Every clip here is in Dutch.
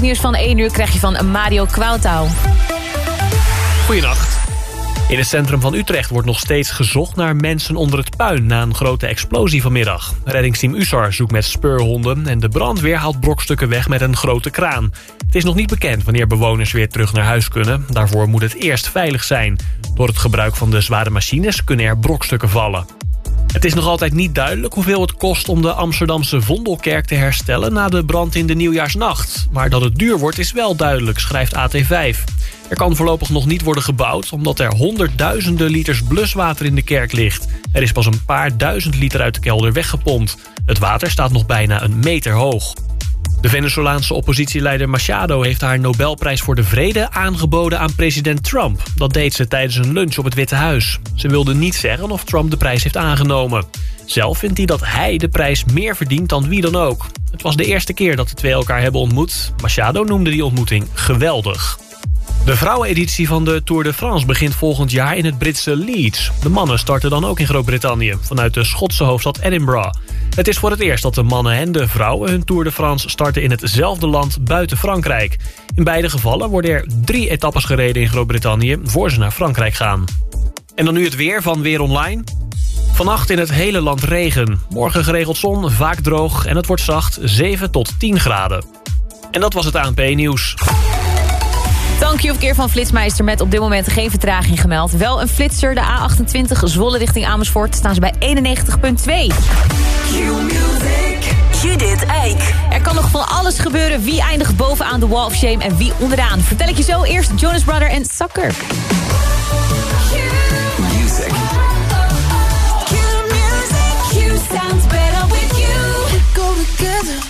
Het nieuws van 1 uur krijg je van Mario Kwautouw. Goedenacht. In het centrum van Utrecht wordt nog steeds gezocht naar mensen onder het puin... na een grote explosie vanmiddag. Reddingsteam USAR zoekt met speurhonden... en de brandweer haalt brokstukken weg met een grote kraan. Het is nog niet bekend wanneer bewoners weer terug naar huis kunnen. Daarvoor moet het eerst veilig zijn. Door het gebruik van de zware machines kunnen er brokstukken vallen. Het is nog altijd niet duidelijk hoeveel het kost om de Amsterdamse Vondelkerk te herstellen na de brand in de nieuwjaarsnacht. Maar dat het duur wordt is wel duidelijk, schrijft AT5. Er kan voorlopig nog niet worden gebouwd omdat er honderdduizenden liters bluswater in de kerk ligt. Er is pas een paar duizend liter uit de kelder weggepompt. Het water staat nog bijna een meter hoog. De Venezolaanse oppositieleider Machado heeft haar Nobelprijs voor de Vrede aangeboden aan president Trump. Dat deed ze tijdens een lunch op het Witte Huis. Ze wilde niet zeggen of Trump de prijs heeft aangenomen. Zelf vindt hij dat hij de prijs meer verdient dan wie dan ook. Het was de eerste keer dat de twee elkaar hebben ontmoet. Machado noemde die ontmoeting geweldig. De vrouweneditie van de Tour de France begint volgend jaar in het Britse Leeds. De mannen starten dan ook in Groot-Brittannië, vanuit de Schotse hoofdstad Edinburgh. Het is voor het eerst dat de mannen en de vrouwen hun Tour de France starten in hetzelfde land buiten Frankrijk. In beide gevallen worden er drie etappes gereden in Groot-Brittannië voor ze naar Frankrijk gaan. En dan nu het weer van Weer Online. Vannacht in het hele land regen. Morgen geregeld zon, vaak droog en het wordt zacht 7 tot 10 graden. En dat was het ANP-nieuws. Dankjewel verkeer van Flitsmeister met op dit moment geen vertraging gemeld. Wel een flitser, de A28 Zwolle richting Amersfoort. Staan ze bij 91.2. Judith Eik. Er kan nog van alles gebeuren. Wie eindigt bovenaan de Wall of Shame en wie onderaan? Vertel ik je zo eerst Jonas Brother en Sucker. Music. sounds better with you. go together.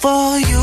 for you.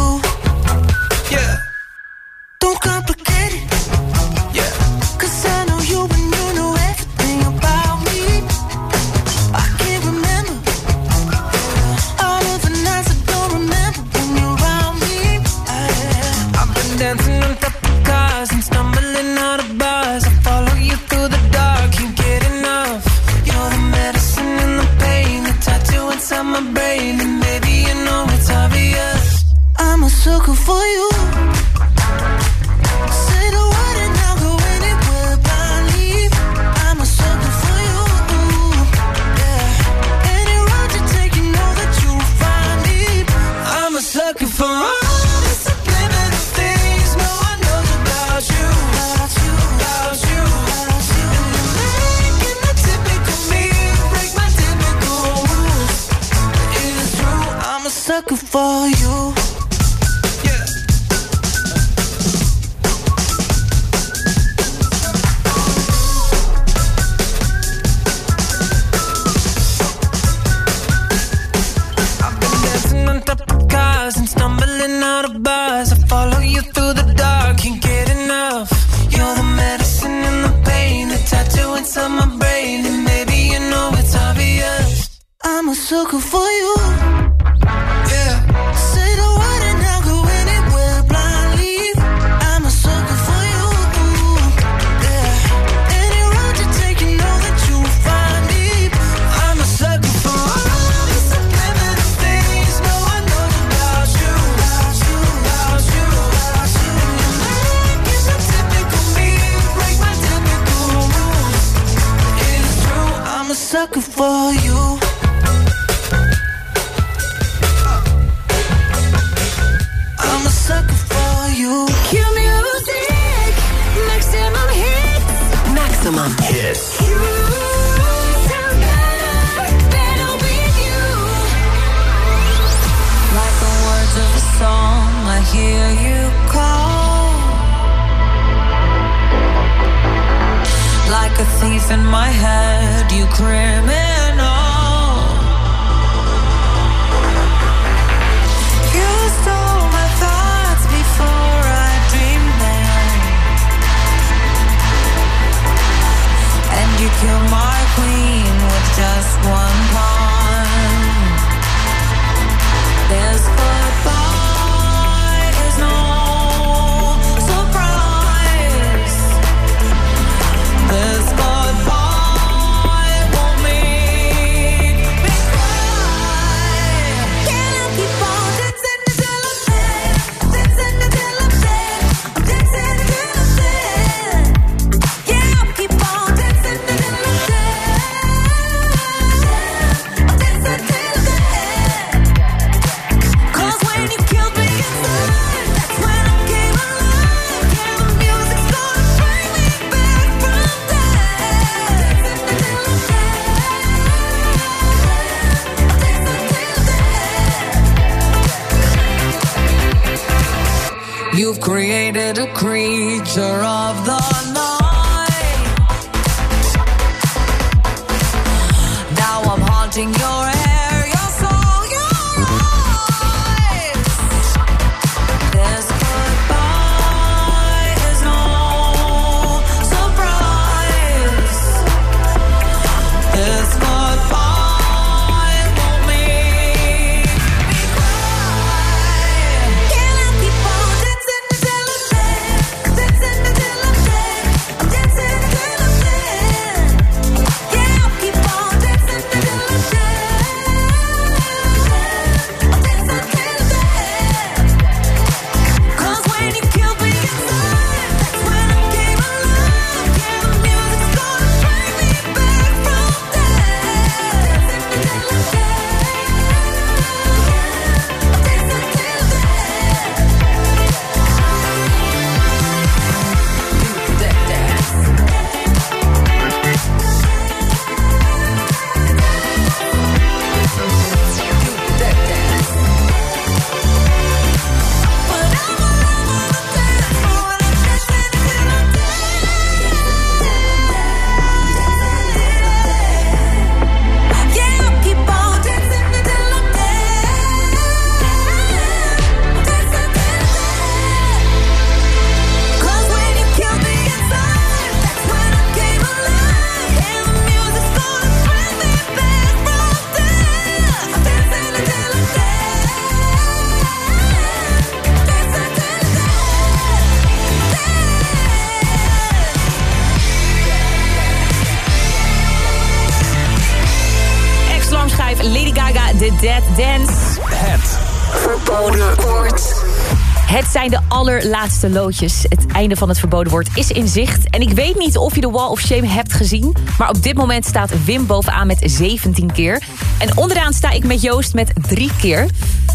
De allerlaatste loodjes. Het einde van het verboden woord is in zicht. En ik weet niet of je de Wall of Shame hebt gezien... maar op dit moment staat Wim bovenaan met 17 keer. En onderaan sta ik met Joost met 3 keer.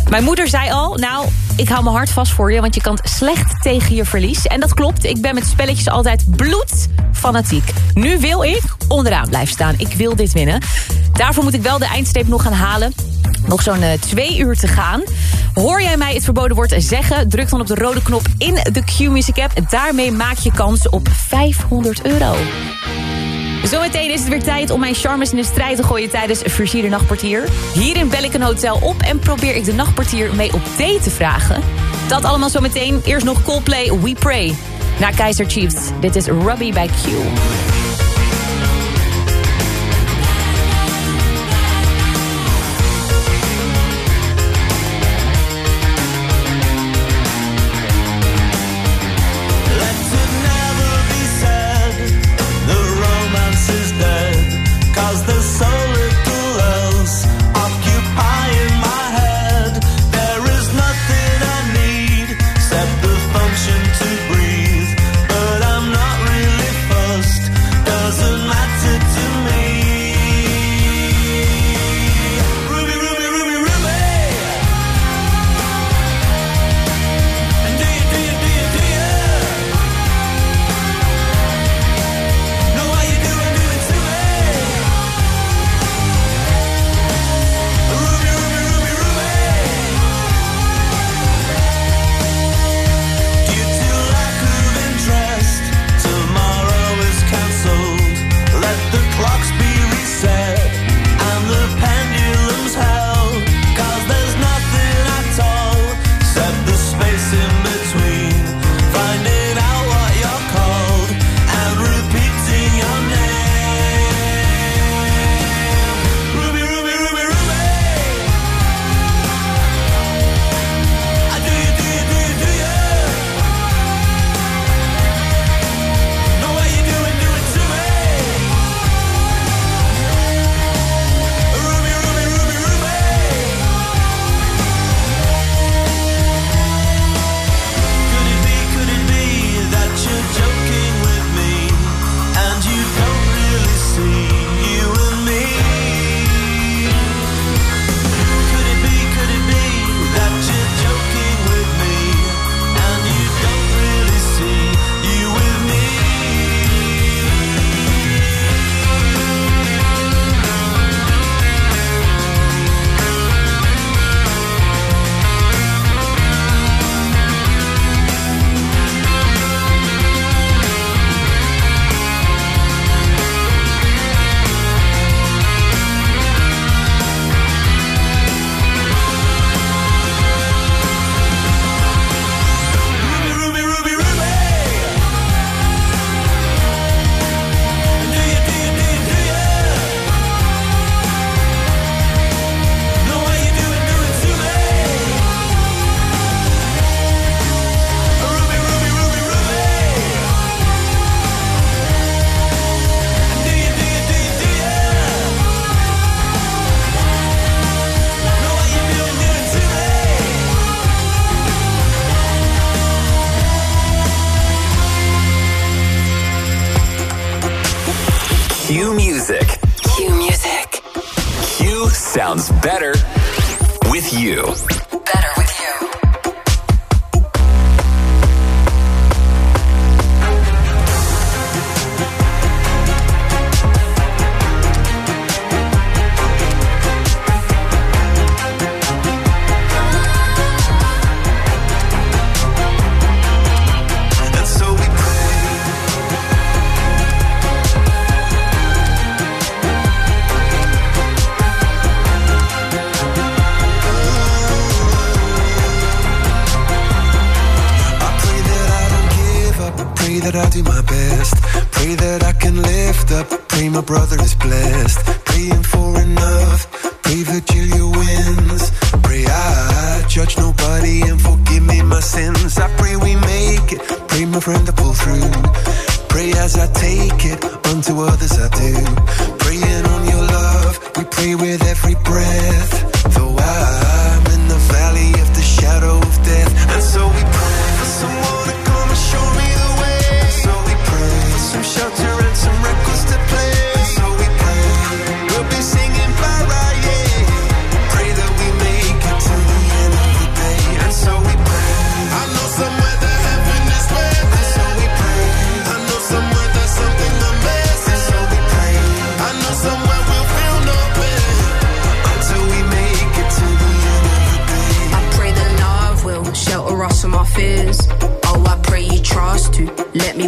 Mijn moeder zei al, nou, ik hou mijn hart vast voor je... want je kan slecht tegen je verlies. En dat klopt, ik ben met spelletjes altijd bloedfanatiek. Nu wil ik onderaan blijven staan. Ik wil dit winnen. Daarvoor moet ik wel de eindstreep nog gaan halen. Nog zo'n eh, twee uur te gaan. Hoor jij mij het verboden woord zeggen? Druk dan op de rode knop in de Q-Music app. Daarmee maak je kans op 500 euro. Zometeen is het weer tijd om mijn charmes in de strijd te gooien tijdens Versierde Nachtportier. Hierin bel ik een hotel op en probeer ik de nachtportier mee op date te vragen. Dat allemaal zometeen. Eerst nog Coldplay We Pray. Na Keizer Chiefs. Dit is Robbie bij Q. that I do my best. Pray that I can lift up. Pray my brother is blessed. Praying for enough. Pray Virgilia wins. Pray I judge nobody and forgive me my sins. I pray we make it. Pray my friend to pull through. Pray as I take it. Unto others I do. Praying on your love. We pray with every breath. Though I'm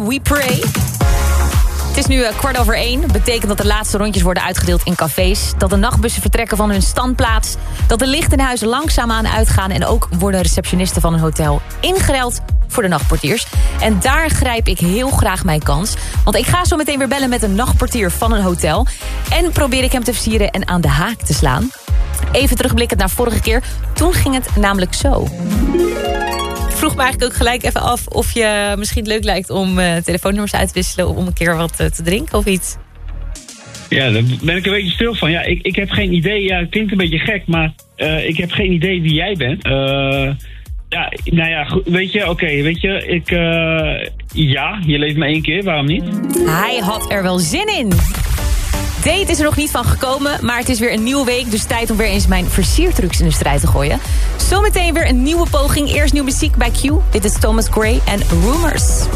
We Pray. Het is nu eh, kwart over één. Betekent dat de laatste rondjes worden uitgedeeld in cafés. Dat de nachtbussen vertrekken van hun standplaats. Dat de lichten in huis langzaamaan uitgaan. En ook worden receptionisten van een hotel ingereld voor de nachtportiers. En daar grijp ik heel graag mijn kans. Want ik ga zo meteen weer bellen met een nachtportier van een hotel. En probeer ik hem te versieren en aan de haak te slaan. Even terugblikkend naar vorige keer. Toen ging het namelijk zo. Ik vroeg me eigenlijk ook gelijk even af of je misschien het leuk lijkt om eh, telefoonnummers uit te wisselen om een keer wat eh, te drinken of iets. Ja, daar ben ik een beetje stil van. Ja, ik, ik heb geen idee. Ja, het klinkt een beetje gek, maar eh, ik heb geen idee wie jij bent. Eh, ja, nou ja, goed, weet je, oké, weet je, ik, eh, ja, je leeft maar één keer, waarom niet? Hij had er wel zin in. Date is er nog niet van gekomen, maar het is weer een nieuwe week... dus tijd om weer eens mijn versiertrucs in de strijd te gooien. Zometeen weer een nieuwe poging. Eerst nieuwe muziek bij Q. Dit is Thomas Gray en Rumors.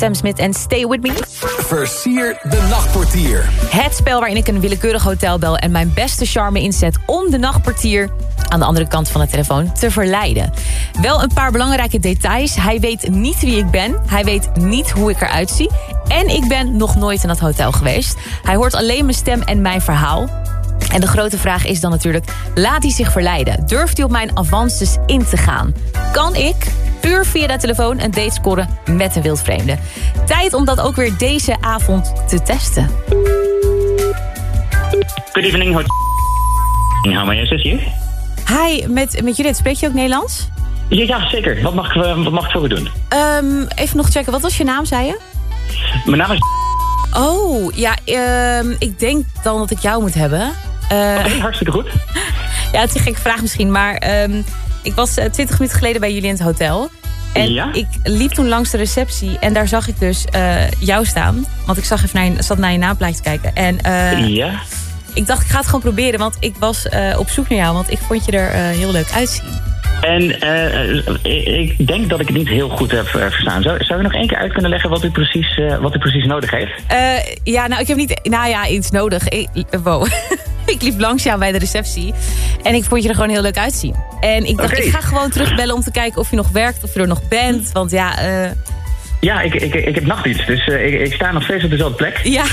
Sam Smith en Stay With Me. Versier de nachtportier. Het spel waarin ik een willekeurig hotel bel... en mijn beste charme inzet om de nachtportier... aan de andere kant van de telefoon te verleiden. Wel een paar belangrijke details. Hij weet niet wie ik ben. Hij weet niet hoe ik eruit zie. En ik ben nog nooit in dat hotel geweest. Hij hoort alleen mijn stem en mijn verhaal. En de grote vraag is dan natuurlijk, laat hij zich verleiden? Durft hij op mijn avances in te gaan? Kan ik, puur via de telefoon, een date scoren met een wildvreemde? Tijd om dat ook weer deze avond te testen. Good evening, hotel. How may I assist you? Hi, met, met Judith, spreek je ook Nederlands? Ja, ja, zeker. Wat mag, ik, eh, wat mag ik voor u doen? Ehm, even nog checken, wat was je naam, zei je? Mijn naam is... Oh, ja, ehm, ik denk dan dat ik jou moet hebben. Eh, Oké, hartstikke goed. Ja, het is een gekke vraag misschien, maar ehm, ik was eh, 20 minuten geleden bij jullie in het hotel. En Ja? ik liep toen langs de receptie en daar zag ik dus eh, jou staan. Want ik zag even naar je, zat naar je naamplaatje te kijken. En eh, Ja? ik dacht, ik ga het gewoon proberen, want ik was op zoek naar jou. Want ik vond je er heel leuk uitzien. En ik- denk dat ik het niet heel goed heb verstaan. Zou, zou u nog één keer uit kunnen leggen wat u precies, wat u precies nodig heeft? Ja, nou, ik heb niet, nou ja, iets nodig. Ik, wow. ik liep langs jou bij de receptie. En ik vond je er gewoon heel leuk uitzien. En ik dacht, ik ga gewoon terugbellen om te kijken of je nog werkt, of je er nog bent. Want ja, eh, Ja, ik, ik, ik heb nachtdienst, dus eh, ik, ik sta nog steeds op dezelfde plek. ja.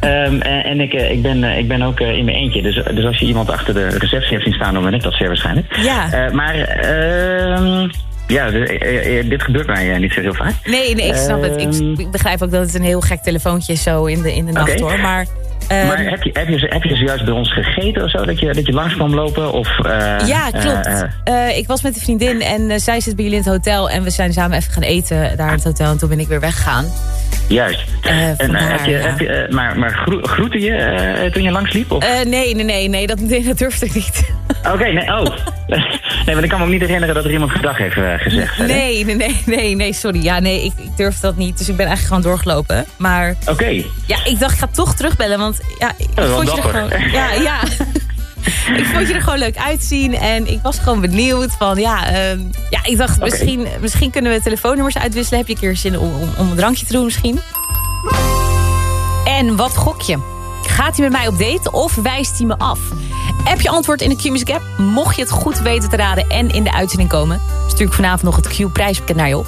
Ehm, en en ik, eh, ik, ben, ik ben ook in mijn eentje. Dus, dus als je iemand achter de receptie hebt zien staan, dan ben ik dat zeer waarschijnlijk. Ja. Maar ehm, ja, eh, dit gebeurt mij niet zo heel vaak. Nee, nee, ik snap het. Ik, Ehm, begrijp ook dat het een heel gek telefoontje is zo in de, in de nacht hoor. Maar, maar heb je, heb, je, heb je zojuist bij ons gegeten of zo? Dat je, dat je langs kwam lopen? Of, eh, ja, klopt. eh, eh, Eh, ik was met een vriendin en zij zit bij jullie in het hotel. En we zijn samen even gaan eten daar in het hotel. En toen ben ik weer weggegaan. juist. En, heb je, ja. heb je, maar maar gro- groette je eh, toen je langsliep? Of? Nee, nee, nee, nee dat, nee, dat durfde ik niet. Oké, nee, oh. nee, maar ik kan me ook niet herinneren dat er iemand gedag heeft eh, gezegd. Nee, nee, nee, nee, nee, sorry. Ja, nee, ik, ik durf dat niet. Dus ik ben eigenlijk gewoon doorgelopen. Maar Oké. ja, ik dacht, ik ga toch terugbellen. Want ja, ik Oh, vond je er gewoon... Ja, ja. ik vond je er gewoon leuk uitzien. En ik was gewoon benieuwd van, ja... ehm, ja, ik dacht, misschien, misschien kunnen we telefoonnummers uitwisselen. Heb je een keer zin om, om, om een drankje te doen misschien? En wat gok je? Gaat hij met mij op date of wijst hij me af? Heb je antwoord in de Q-Music app? Mocht je het goed weten te raden en in de uitzending komen... stuur ik vanavond nog het Q-prijspakket naar je op.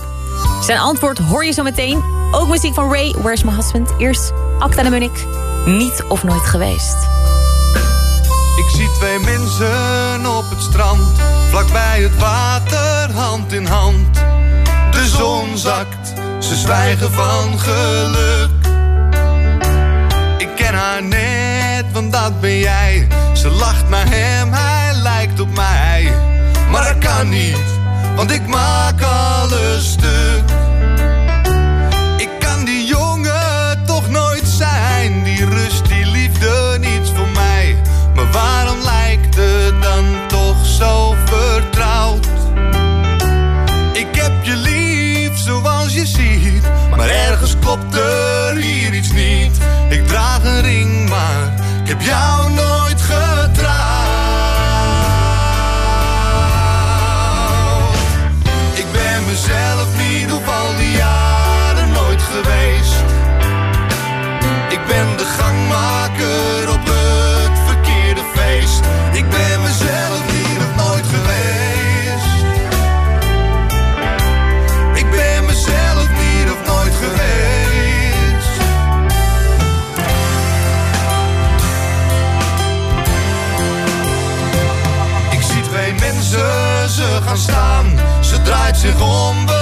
Zijn antwoord hoor je zo meteen. Ook muziek van Ray, Where's My Husband? Eerst Acta de Munnik, niet of nooit geweest. Ik zie twee mensen op het strand, vlakbij het water, hand in hand. De zon zakt, ze zwijgen van geluk. Ik ken haar net, want dat ben jij. Ze lacht naar hem, hij lijkt op mij. Maar dat kan niet, want ik maak alles stuk. Ik kan die jongen toch nooit zijn. Die rust, die liefde, niets voor mij. Maar waarom lijkt het dan toch zo vertrouwd? Ik heb je lief zoals je ziet. Maar ergens klopt er hier iets niet. Een ring, maar ik heb jou nooit zich om,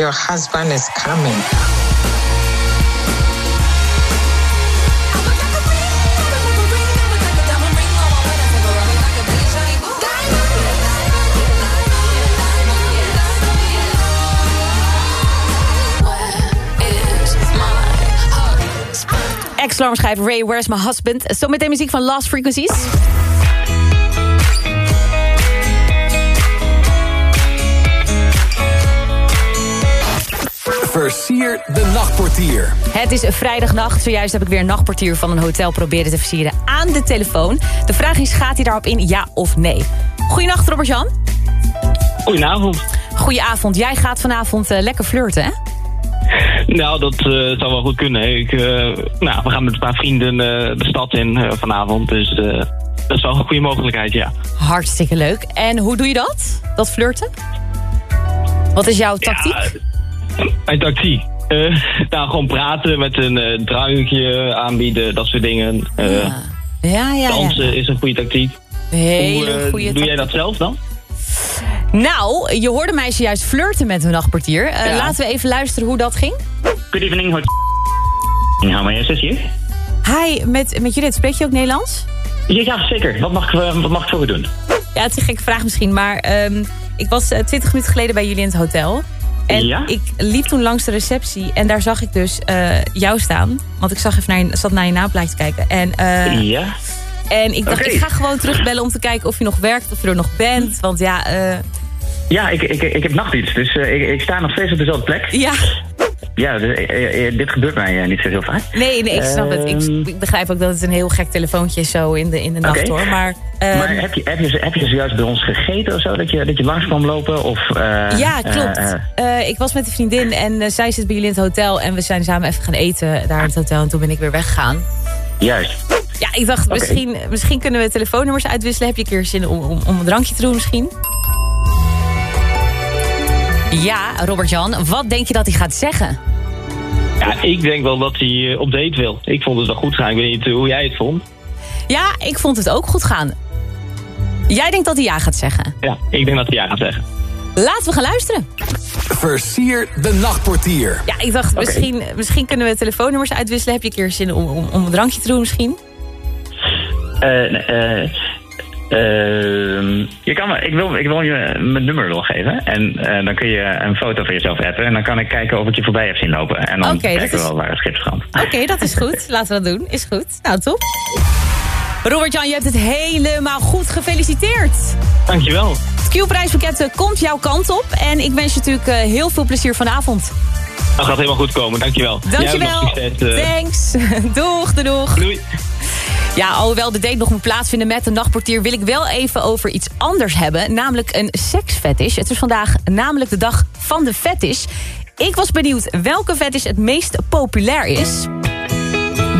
Your husband is coming. Ex-alarmschrijver Ray, Where's My Husband? Zo met de muziek van Last Frequencies. Versier de nachtportier. Het is een vrijdagnacht. Zojuist heb ik weer een nachtportier van een hotel proberen te versieren aan de telefoon. De vraag is, gaat hij daarop in, ja of nee? Goedenacht, Robert-Jan. Goedenavond. Goedenavond. Jij gaat vanavond eh, lekker flirten, hè? Nou, dat eh, zou wel goed kunnen. Ik, eh, nou, we gaan met een paar vrienden eh, de stad in eh, vanavond. Dus dat is wel een goede mogelijkheid, ja. Hartstikke leuk. En hoe doe je dat? Dat flirten? Wat is jouw tactiek? Mijn tactiek? Eh, nou, gewoon praten met een eh, drankje aanbieden, dat soort dingen. Eh, Ja, ja, ja. Dansen is een goede tactiek. Hele Hoe, eh, goede Doe jij dat zelf dan? Nou, je hoorde mij zojuist flirten met. Eh, Ja. Laten we even luisteren hoe dat ging. Good evening, hot. Ja, maar is hier? Hi, met, met Judith, spreek je ook Nederlands? Ja, ja, zeker. Wat mag, ik, wat mag ik voor u doen? Ja, het is een gekke vraag misschien, maar ehm, ik was eh, 20 minuten geleden bij jullie in het hotel. En Ja? ik liep toen langs de receptie en daar zag ik dus eh, jou staan. Want ik zag even naar je, zat naar je naamplaatje te kijken. En, eh, Ja? en ik dacht, ik ga gewoon terugbellen om te kijken of je nog werkt, of je er nog bent. Want ja, eh, Ja, ik, ik, ik heb nachtdienst, dus ik, ik sta nog steeds op dezelfde plek. ja, Ja, dus, eh, eh, dit gebeurt mij eh, niet zo heel vaak. nee, nee, ik snap het. Ik, Ehm, ik begrijp ook dat het een heel gek telefoontje is zo in de, in de nacht hoor. Maar, ehm, maar heb je, heb, je, heb je zojuist bij ons gegeten of zo? Dat je, dat je langs kwam lopen? Of, eh, Ja, klopt. eh, eh, Eh, ik was met een vriendin en eh, zij zit bij jullie in het hotel. En we zijn samen even gaan eten daar in het hotel. En toen ben ik weer weggegaan. juist. Ja, ik dacht, misschien, misschien kunnen we telefoonnummers uitwisselen. Heb je een keer zin om, om, om een drankje te doen misschien? Ja, Robert-Jan, wat denk je dat hij gaat zeggen? Ja, ik denk wel dat hij eh, op date wil. Ik vond het wel goed gaan. Ik weet niet eh, hoe jij het vond. Ja, ik vond het ook goed gaan. Jij denkt dat hij ja gaat zeggen. Ja, ik denk dat hij ja gaat zeggen. Laten we gaan luisteren. Versier de nachtportier. Ja, ik dacht, misschien, misschien kunnen we telefoonnummers uitwisselen. Heb je een keer zin om, om, om een drankje te doen misschien? Eh, eh, Ehm, je kan me, ik, wil, ik wil je mijn nummer wel geven. En eh, dan kun je een foto van jezelf appen. En dan kan ik kijken of ik je voorbij heb zien lopen. En dan kijken we is- wel waar het schip strandt. Oké, dat is goed. Laten we dat doen. Is goed. Nou, top. Robert-Jan, je hebt het helemaal goed. Gefeliciteerd. Dankjewel. Het Q-prijspakket eh, komt jouw kant op. En ik wens je natuurlijk eh, heel veel plezier vanavond. Dat gaat helemaal goed komen, dankjewel. Dankjewel. succes, eh. Thanks. doeg, doeg, doeg. Doei. Ja, alhoewel de date nog moet plaatsvinden met de nachtportier... wil ik wel even over iets anders hebben. Namelijk een seksfetish. Het is vandaag namelijk de dag van de fetish. Ik was benieuwd welke fetish het meest populair is.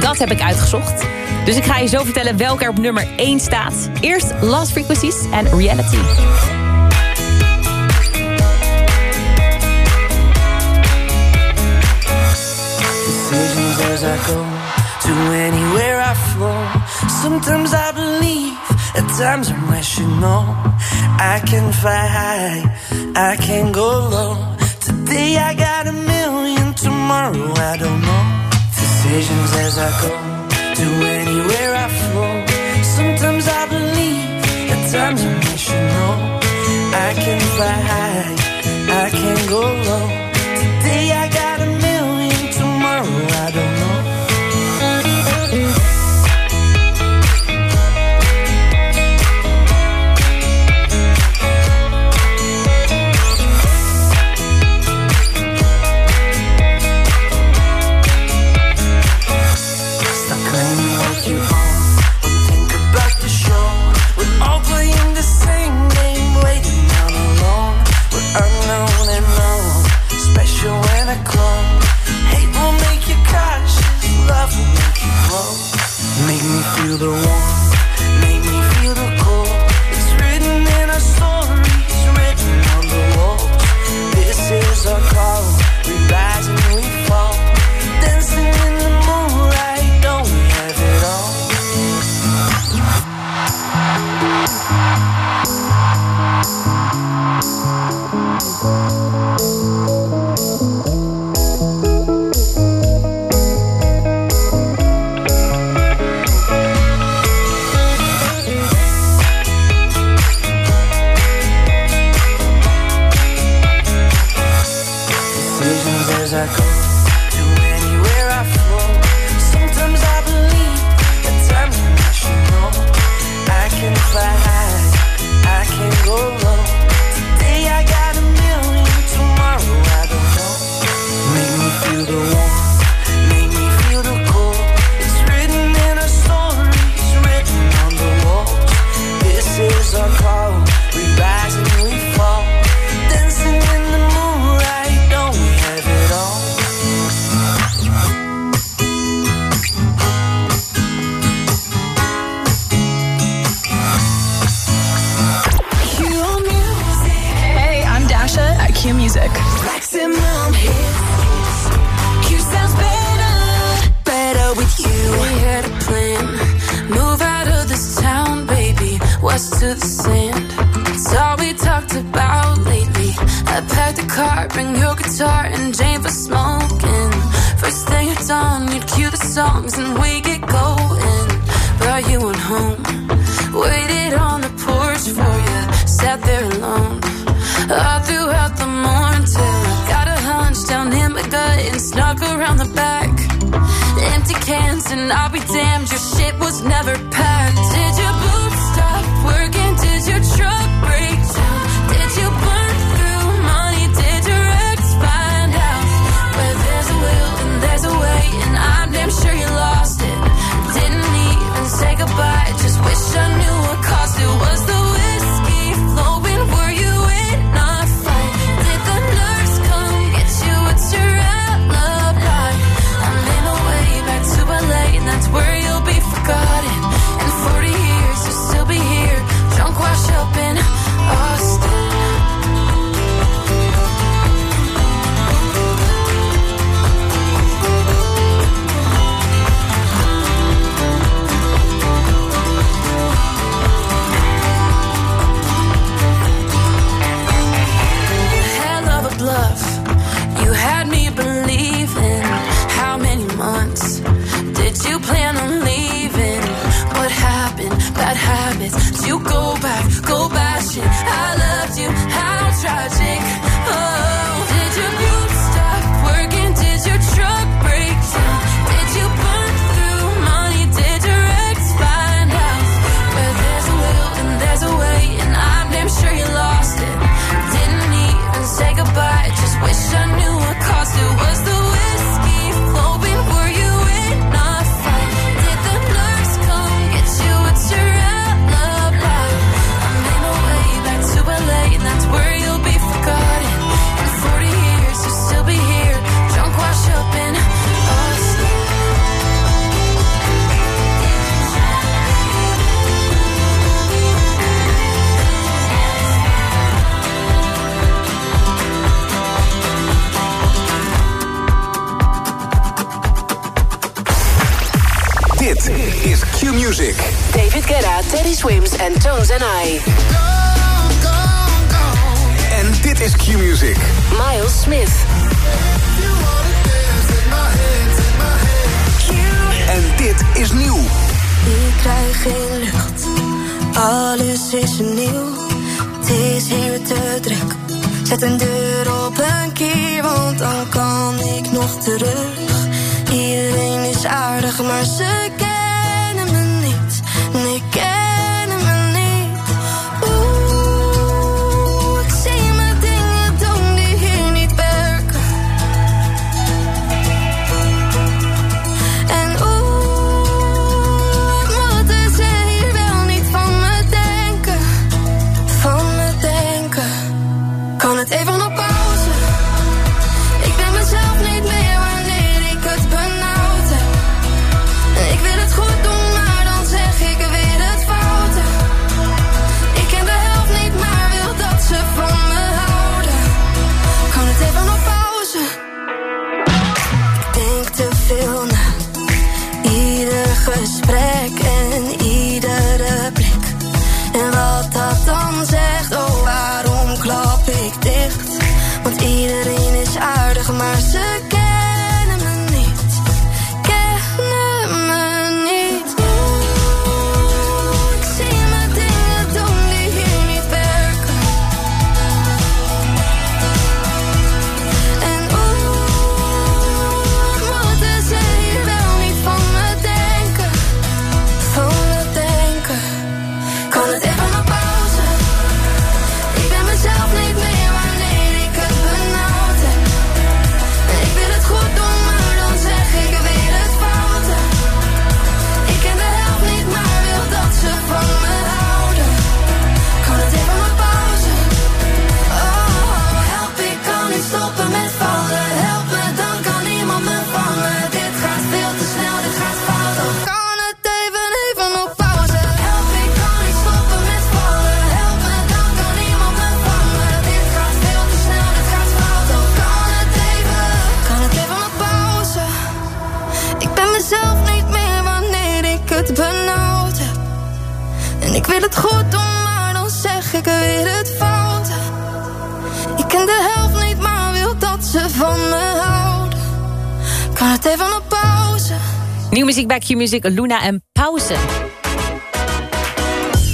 Dat heb ik uitgezocht. Dus ik ga je zo vertellen welke er op nummer 1 staat. Eerst Lost Frequencies en Reality. decisions as I go to anywhere I flow. Sometimes I believe, at times I'm rational. I can fly high, I can go low. Today I got a million, tomorrow I don't know. Decisions as I go to anywhere I flow. Sometimes I believe, at times I'm rational. I can fly high, I can go low. Today I got benauwd. En ik wil het goed doen, maar dan zeg ik weer het foute. Ik ken de helft niet, maar wil dat ze van me houden. Kan het even op pauze? Nieuw muziek bij Q-Music, Luna en Pauze.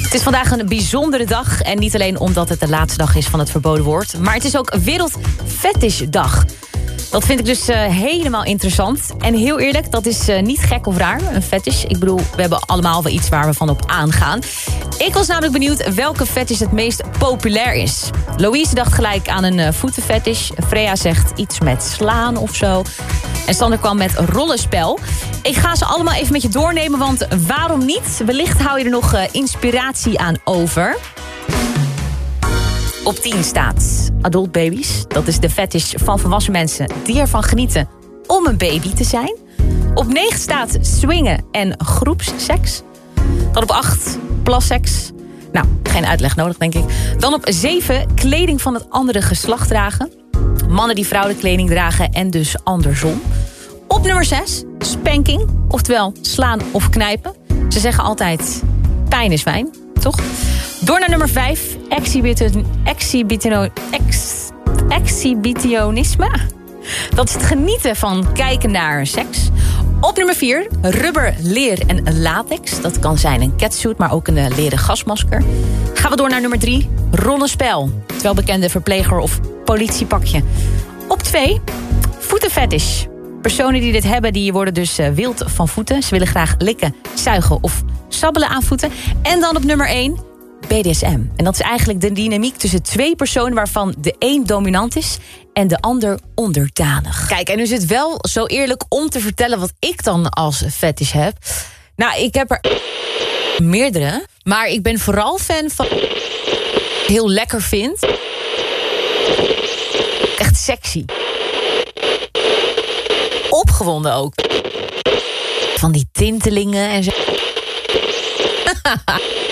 Het is vandaag een bijzondere dag. En niet alleen omdat het de laatste dag is van het verboden woord. Maar het is ook Wereld Fetishdag. Dat vind ik dus eh, helemaal interessant. En heel eerlijk, dat is eh, niet gek of raar, een fetish. Ik bedoel, we hebben allemaal wel iets waar we van op aangaan. Ik was namelijk benieuwd welke fetish het meest populair is. Louise dacht gelijk aan een uh, voetenfetish. Freya zegt iets met slaan of zo. En Sander kwam met rollenspel. Ik ga ze allemaal even met je doornemen, want waarom niet? Wellicht hou je er nog inspiratie aan over. Op 10 staat adult babies. Dat is de fetish van volwassen mensen die ervan genieten om een baby te zijn. Op 9 staat swingen en groepsseks. Dan op 8 plasseks. Nou, geen uitleg nodig, denk ik. Dan op 7 kleding van het andere geslacht dragen. Mannen die vrouwelijke kleding dragen en dus andersom. Op nummer 6 spanking, oftewel slaan of knijpen. Ze zeggen altijd pijn is fijn, Door naar nummer 5, exhibition, exhibition, ex, exhibitionisme. Dat is het genieten van kijken naar seks. Op nummer 4, rubber, leer en latex. Dat kan zijn een catsuit, maar ook een uh, leren gasmasker. Gaan we door naar nummer 3, rollenspel. Terwijl bekende verpleger of politiepakje. Op 2, voetenfetish. Personen die dit hebben, die worden dus uh, wild van voeten. Ze willen graag likken, zuigen of sabbelen aan voeten. En dan op nummer 1, BDSM. En dat is eigenlijk de dynamiek tussen twee personen... waarvan de een dominant is en de ander onderdanig. Kijk, en nu is het wel zo eerlijk om te vertellen... wat ik dan als fetish heb. Nou, ik heb er meerdere. Maar ik ben vooral fan van... heel lekker vind. Echt sexy. Opgewonden ook. Van die tintelingen en zo.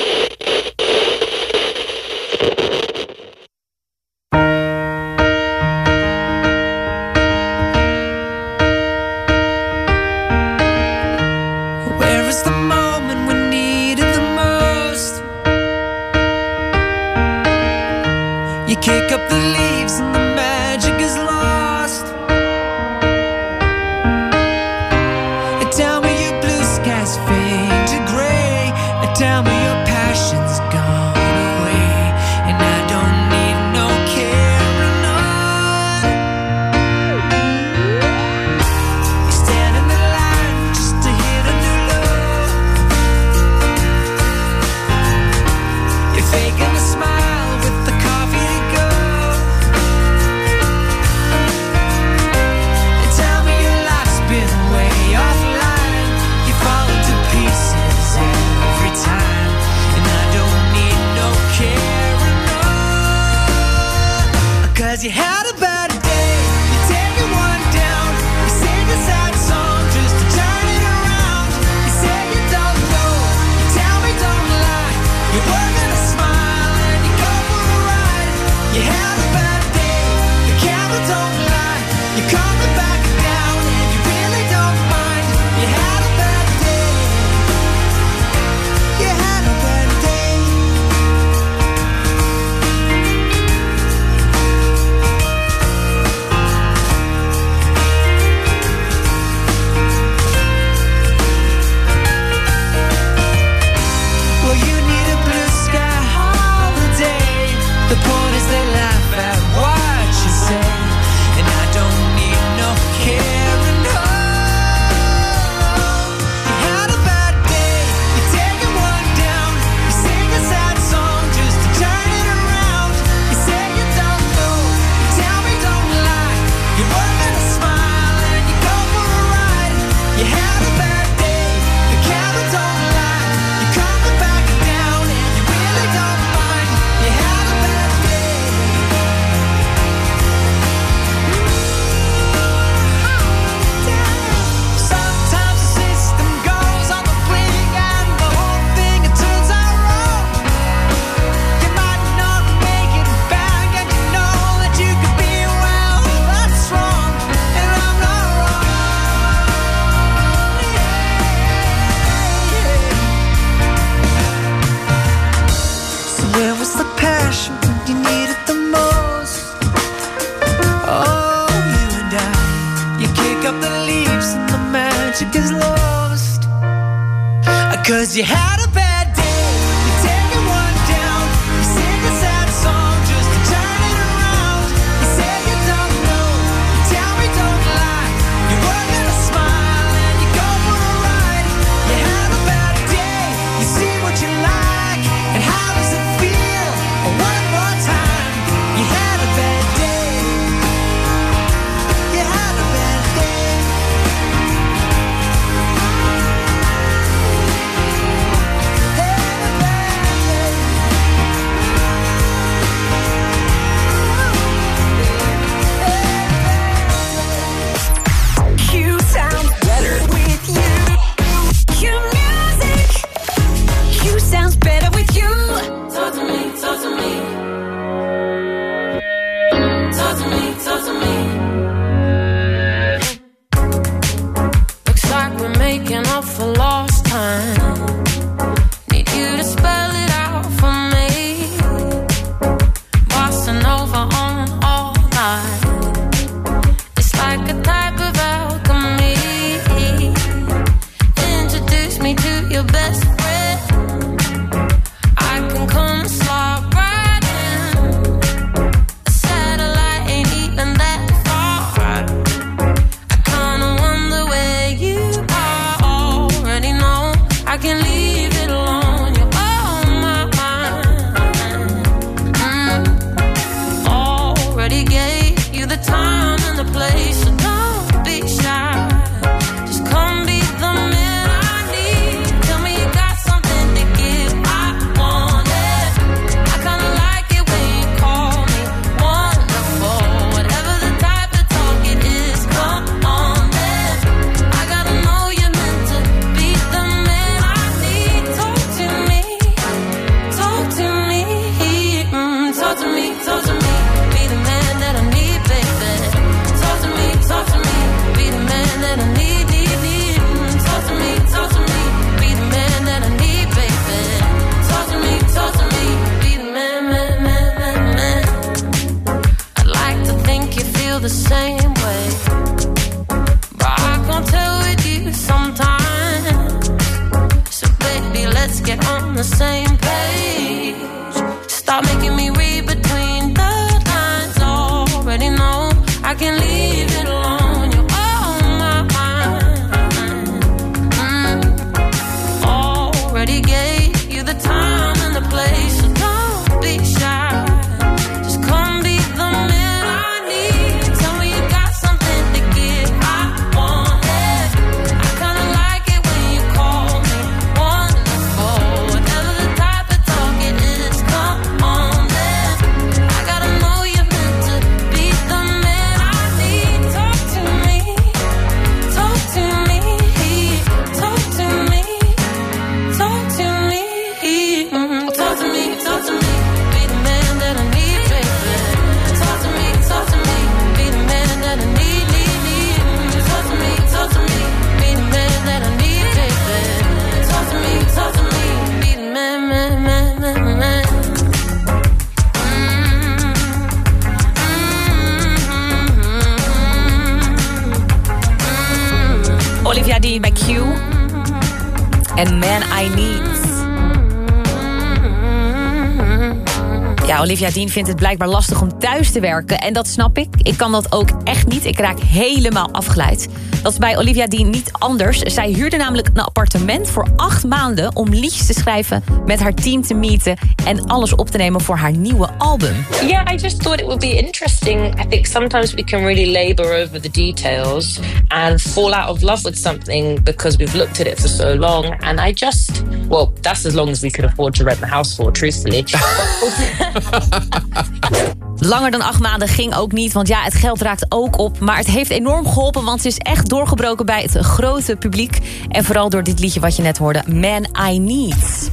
Olivia Dean vindt het blijkbaar lastig om thuis te werken. En dat snap ik. Ik kan dat ook echt niet. Ik raak helemaal afgeleid. Dat is bij Olivia Dean niet anders. Zij huurde namelijk een appartement voor acht maanden... om liedjes te schrijven, met haar team te meeten... en alles op te nemen voor haar nieuwe album. Yeah, I just thought it would be interesting. I think sometimes we can really labor over the details and fall out of love with something because we've looked at it for so long. And I just, well, that's as long as we could afford to rent the house for, truthfully. Langer dan acht maanden ging ook niet, want ja, het geld raakt ook op. Maar het heeft enorm geholpen, want ze is echt doorgebroken bij het grote publiek. En vooral door dit liedje wat je net hoorde, Man I Need.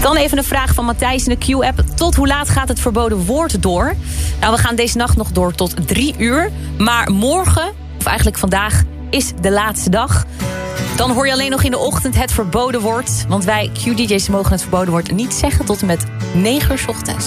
Dan even een vraag van Matthijs in de Q-app. Tot hoe laat gaat het verboden woord door? Nou, we gaan deze nacht nog door tot drie uur. Maar morgen, of eigenlijk vandaag, is de laatste dag. Dan hoor je alleen nog in de ochtend het verboden woord. Want wij Q-DJ's mogen het verboden woord niet zeggen tot en met 9 uur ochtends.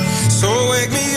So wake me